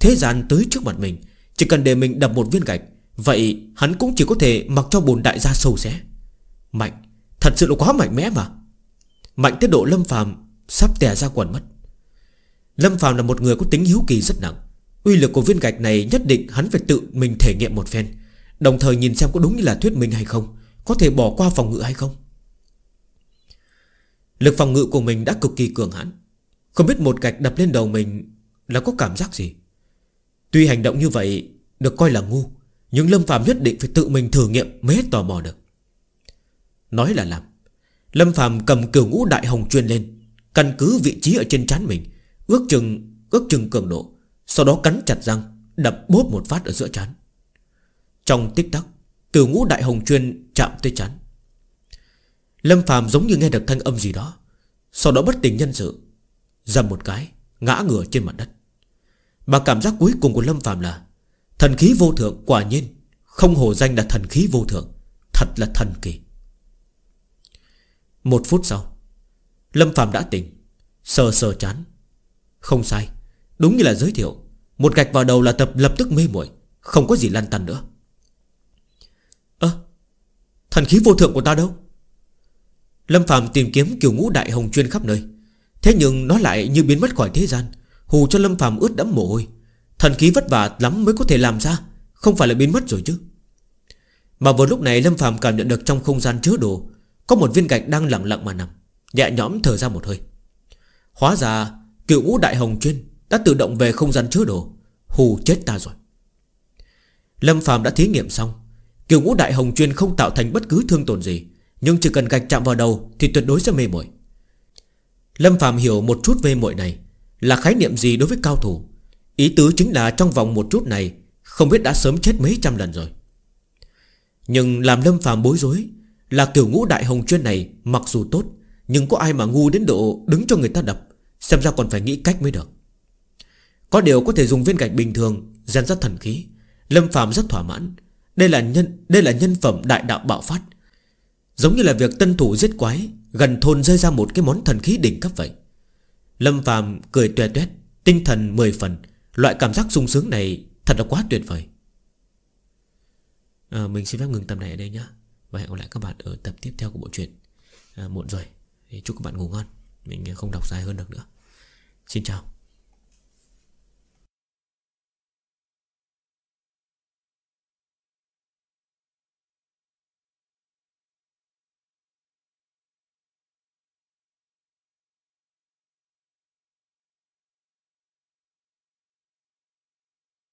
Thế gian tới trước mặt mình, Chỉ cần để mình đập một viên gạch, Vậy hắn cũng chỉ có thể mặc cho bồn đại gia sâu xé. Mạnh, Thật sự là quá mạnh mẽ mà. Mạnh tới độ Lâm phàm Sắp tè ra quần mất. Lâm phàm là một người có tính hiếu kỳ rất nặng. Uy lực của viên gạch này nhất định hắn phải tự mình thể nghiệm một phen, Đồng thời nhìn xem có đúng như là thuyết minh hay không, Có thể bỏ qua phòng ngự hay không. Lực phòng ngự của mình đã cực kỳ cường hãn. Không biết một gạch đập lên đầu mình Là có cảm giác gì. Tuy hành động như vậy Được coi là ngu, Nhưng Lâm Phạm nhất định phải tự mình thử nghiệm Mới hết tò mò được. Nói là làm, Lâm Phạm cầm cửu ngũ đại hồng chuyên lên, Căn cứ vị trí ở trên trán mình Ước chừng ước chừng cường độ. Sau đó cắn chặt răng, Đập bốp một phát ở giữa chán. Trong tích tắc Cửu ngũ đại hồng chuyên chạm tới chán. Lâm Phạm giống như nghe được thanh âm gì đó. Sau đó bất tỉnh nhân sự, Dầm một cái, Ngã ngửa trên mặt đất. Mà cảm giác cuối cùng của Lâm Phạm là, Thần khí vô thượng quả nhiên, Không hồ danh là thần khí vô thượng, Thật là thần kỳ. Một phút sau, Lâm Phạm đã tỉnh, Sờ sờ chán. Không sai. Đúng như là giới thiệu, Một gạch vào đầu là tập lập tức mê muội, Không có gì lăn tăn nữa. Ơ, Thần khí vô thượng của ta đâu? Lâm Phạm tìm kiếm kiểu ngũ đại hồng chuyên khắp nơi. Thế nhưng nó lại như biến mất khỏi thế gian, Hù cho Lâm Phạm ướt đẫm mồ hôi. Thần khí vất vả lắm mới có thể làm ra, Không phải là biến mất rồi chứ? Mà vào lúc này Lâm Phạm cảm nhận được trong không gian chứa đồ, Có một viên gạch đang lặng lặng mà nằm, Nhẹ nhõm thở ra một hơi. Hóa ra cựu ngũ đại hồng chuyên Đã tự động về không gian chứa đồ, Hù chết ta rồi. Lâm Phạm đã thí nghiệm xong Kiều ngũ đại hồng chuyên không tạo thành bất cứ thương tổn gì, nhưng chỉ cần gạch chạm vào đầu Thì tuyệt đối sẽ mê mội Lâm Phạm hiểu một chút về mội này Là khái niệm gì đối với cao thủ. Ý tứ chính là trong vòng một chút này, Không biết đã sớm chết mấy trăm lần rồi. Nhưng làm Lâm Phạm bối rối Là kiểu ngũ đại hồng chuyên này Mặc dù tốt, Nhưng có ai mà ngu đến độ đứng cho người ta đập? Xem ra còn phải nghĩ cách mới được. Có điều có thể dùng viên gạch bình thường Gen rất thần khí. Lâm Phạm rất thỏa mãn. Đây là nhân đây là nhân phẩm đại đạo bạo phát. Giống như là việc tân thủ giết quái Gần thôn rơi ra một cái món thần khí đỉnh cấp vậy. Lâm phàm cười tuè tuét Tinh thần 10 phần. Loại cảm giác sung sướng này Thật là quá tuyệt vời. À, Mình xin phép ngừng tập này ở đây nhé Và hẹn gặp lại các bạn ở tập tiếp theo của bộ truyện. À, Muộn rồi. Chúc các bạn ngủ ngon. Mình không đọc dài hơn được nữa. Xin chào